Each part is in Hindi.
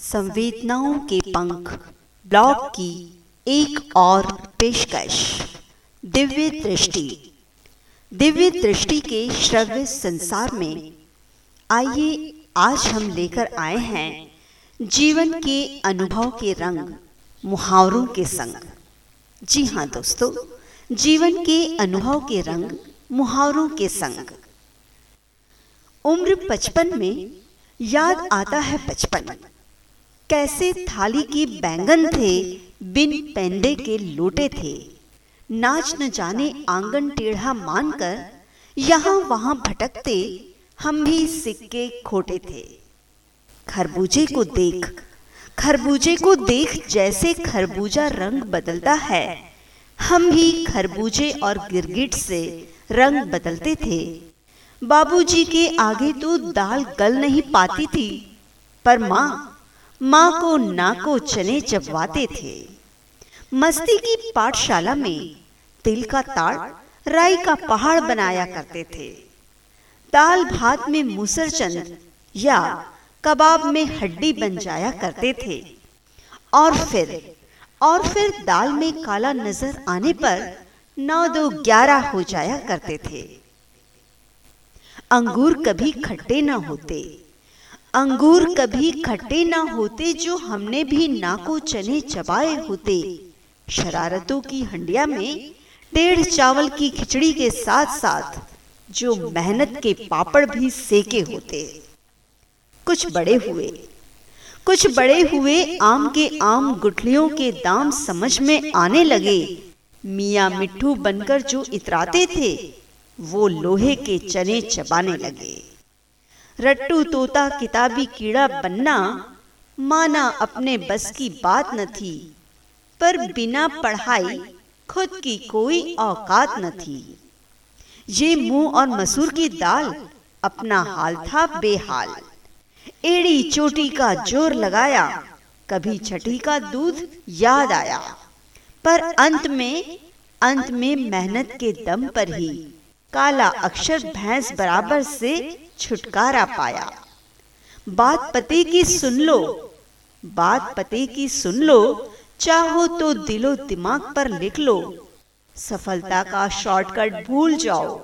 संवेदनाओं के पंख। ब्लॉग की एक और पेशकश। दिव्य दृष्टि। दिव्य दृष्टि के श्रव्य संसार में आइए आज हम लेकर आए हैं जीवन के अनुभव के रंग, मुहावरों के संग। जी हाँ दोस्तों, जीवन के अनुभव के रंग, मुहावरों के संग। उम्र बचपन में याद आता है बचपन कैसे थाली की बैंगन थे, बिन पेंदे के लोटे थे। नाच न जाने आँगन टेढ़ा मानकर यहाँ वहाँ भटकते हम भी सिक्के खोटे थे। खरबूजे को देख, खरबूजे को देख जैसे खरबूजा रंग बदलता है, हम भी खरबूजे और गिरगिट से रंग बदलते थे। बाबूजी के आगे तो दाल गल नहीं पाती थी, पर माँ माँ को ना को चने चबवाते थे। मस्ती की पाठशाला में तिल का ताड़, राई का पहाड़ बनाया करते थे। दाल भात में मुसरचंद या कबाब में हड्डी बन जाया करते थे। और फिर और फिर दाल में काला नज़र आने पर नौ दो ग्यारह हो जाया करते थे। अंगूर कभी खट्टे ना होते। अंगूर कभी खट्टे ना होते जो हमने भी नाको चने चबाए होते। शरारतों की हंडिया में डेढ़ चावल की खिचड़ी के साथ साथ जो मेहनत के पापड़ भी सेके होते। कुछ बड़े हुए। कुछ बड़े हुए आम के आम गुठलियों के दाम समझ में आने लगे। मिया मिट्टू बनकर जो इतराते थे, वो लोहे के चने चबाने लगे। रट्टू तोता किताबी कीड़ा बनना माना अपने बस की बात न थी, पर बिना पढ़ाई खुद की कोई औकात न थी। ये मुँह और मसूर की दाल अपना हाल था बेहाल। एड़ी चोटी का ज़ोर लगाया, कभी छठी का दूध याद आया, पर अंत में अंत में मेहनत के दम पर ही काला अक्षर भैंस बराबर से छुटकारा पाया। बात पति की सुन लो। बात पति की सुन लो। चाहो तो दिलो दिमाग पर लिख लो। सफलता का शॉर्टकट भूल जाओ।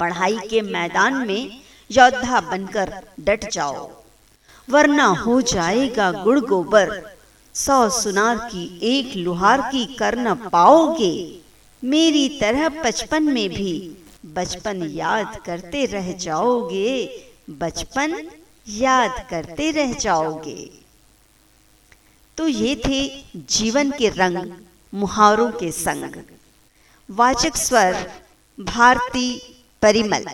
पढ़ाई के मैदान में योद्धा बनकर डट जाओ। वरना हो जाएगा गुड़ गोबर सौ सुनार की एक लुहार की कर न पाओगे। मेरी तरह बचपन में भी बचपन याद करते रह जाओगे। बचपन याद करते रह जाओगे। तो ये थे जीवन के रंग मुहावरों के संग। वाचक स्वर भारती परिमल।